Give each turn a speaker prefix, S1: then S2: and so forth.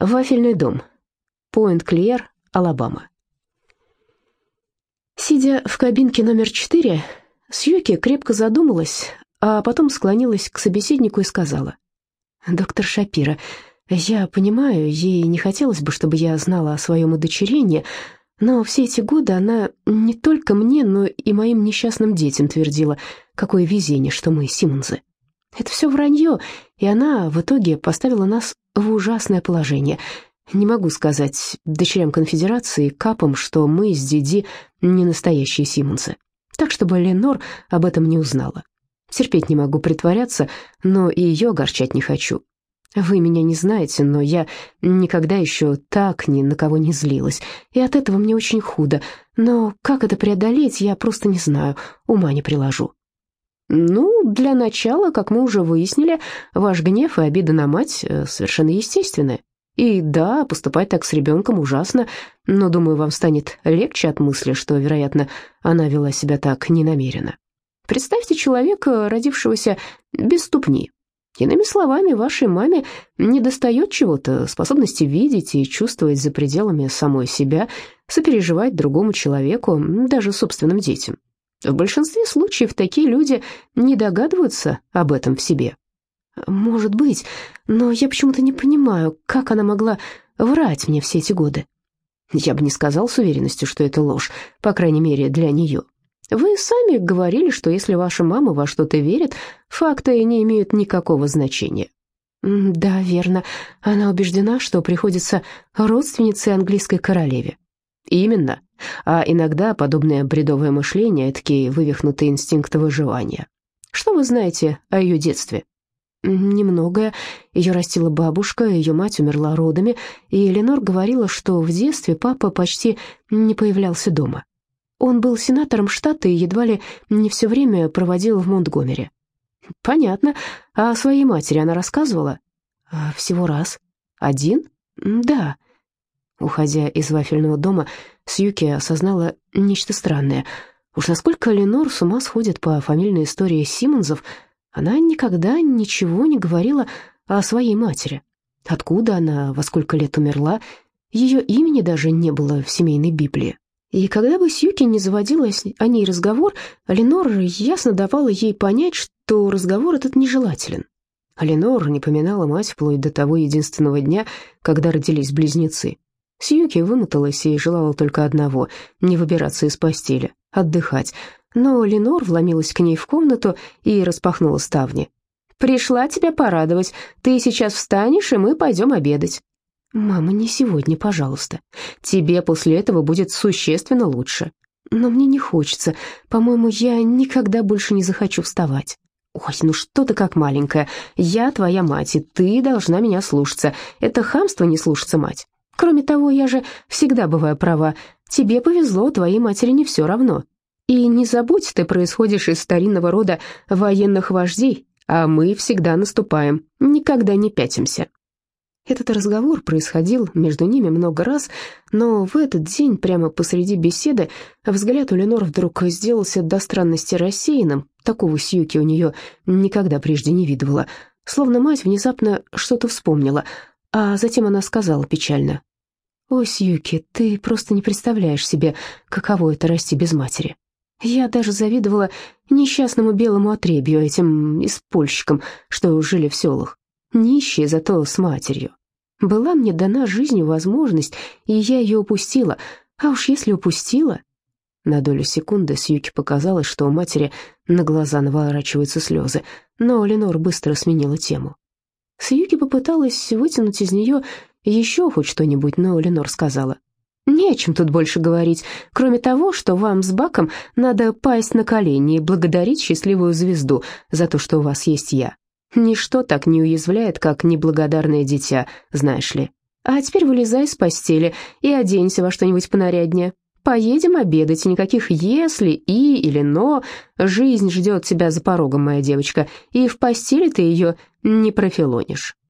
S1: Вафельный дом. Пойнт-Клиер, Алабама. Сидя в кабинке номер четыре, Сьюки крепко задумалась, а потом склонилась к собеседнику и сказала. «Доктор Шапира, я понимаю, ей не хотелось бы, чтобы я знала о своем удочерении, но все эти годы она не только мне, но и моим несчастным детям твердила, какое везение, что мы Симонзы. Это все вранье, и она в итоге поставила нас в ужасное положение. Не могу сказать дочерям конфедерации, капам, что мы с Диди не настоящие Симонсы. Так, чтобы Ленор об этом не узнала. Терпеть не могу притворяться, но и ее огорчать не хочу. Вы меня не знаете, но я никогда еще так ни на кого не злилась, и от этого мне очень худо. Но как это преодолеть, я просто не знаю, ума не приложу. Ну, для начала, как мы уже выяснили, ваш гнев и обида на мать э, совершенно естественны. И да, поступать так с ребенком ужасно, но, думаю, вам станет легче от мысли, что, вероятно, она вела себя так ненамеренно. Представьте человека, родившегося без ступни. Иными словами, вашей маме недостает чего-то, способности видеть и чувствовать за пределами самой себя, сопереживать другому человеку, даже собственным детям. В большинстве случаев такие люди не догадываются об этом в себе. Может быть, но я почему-то не понимаю, как она могла врать мне все эти годы. Я бы не сказал с уверенностью, что это ложь, по крайней мере, для нее. Вы сами говорили, что если ваша мама во что-то верит, факты не имеют никакого значения. Да, верно. Она убеждена, что приходится родственнице английской королеве. Именно. А иногда подобное бредовое мышление – такие вывихнутые инстинкты выживания. Что вы знаете о ее детстве? Немногое. Ее растила бабушка, ее мать умерла родами, и Эленор говорила, что в детстве папа почти не появлялся дома. Он был сенатором штата и едва ли не все время проводил в Монтгомере. Понятно. А о своей матери она рассказывала? А, всего раз. Один? Да. Уходя из вафельного дома, Сьюки осознала нечто странное. Уж насколько Ленор с ума сходит по фамильной истории Симмонсов, она никогда ничего не говорила о своей матери. Откуда она, во сколько лет умерла, ее имени даже не было в семейной Библии. И когда бы Сьюки не заводила о ней разговор, Ленор ясно давала ей понять, что разговор этот нежелателен. Ленор не поминала мать вплоть до того единственного дня, когда родились близнецы. Сьюки вымоталась и желала только одного — не выбираться из постели, отдыхать. Но Ленор вломилась к ней в комнату и распахнула ставни. «Пришла тебя порадовать. Ты сейчас встанешь, и мы пойдем обедать». «Мама, не сегодня, пожалуйста. Тебе после этого будет существенно лучше. Но мне не хочется. По-моему, я никогда больше не захочу вставать». «Ой, ну что ты как маленькая. Я твоя мать, и ты должна меня слушаться. Это хамство не слушаться мать. Кроме того, я же всегда бываю права. Тебе повезло, твоей матери не все равно. И не забудь, ты происходишь из старинного рода военных вождей, а мы всегда наступаем, никогда не пятимся». Этот разговор происходил между ними много раз, но в этот день, прямо посреди беседы, взгляд у Ленор вдруг сделался до странности рассеянным. Такого Сьюки у нее никогда прежде не видывала. Словно мать внезапно что-то вспомнила, а затем она сказала печально. «Ой, Сьюки, ты просто не представляешь себе, каково это расти без матери. Я даже завидовала несчастному белому отребью, этим испольщикам, что жили в селах нищая, зато с матерью. Была мне дана жизнью возможность, и я ее упустила. А уж если упустила... На долю секунды Сьюки показалось, что у матери на глаза наворачиваются слезы, но Ленор быстро сменила тему. Сьюки попыталась вытянуть из нее еще хоть что-нибудь, но Ленор сказала, «Не о чем тут больше говорить, кроме того, что вам с Баком надо пасть на колени и благодарить счастливую звезду за то, что у вас есть я. Ничто так не уязвляет, как неблагодарное дитя, знаешь ли. А теперь вылезай из постели и оденься во что-нибудь понаряднее. Поедем обедать, никаких «если», «и» или «но». Жизнь ждет тебя за порогом, моя девочка, и в постели ты ее не профилонишь.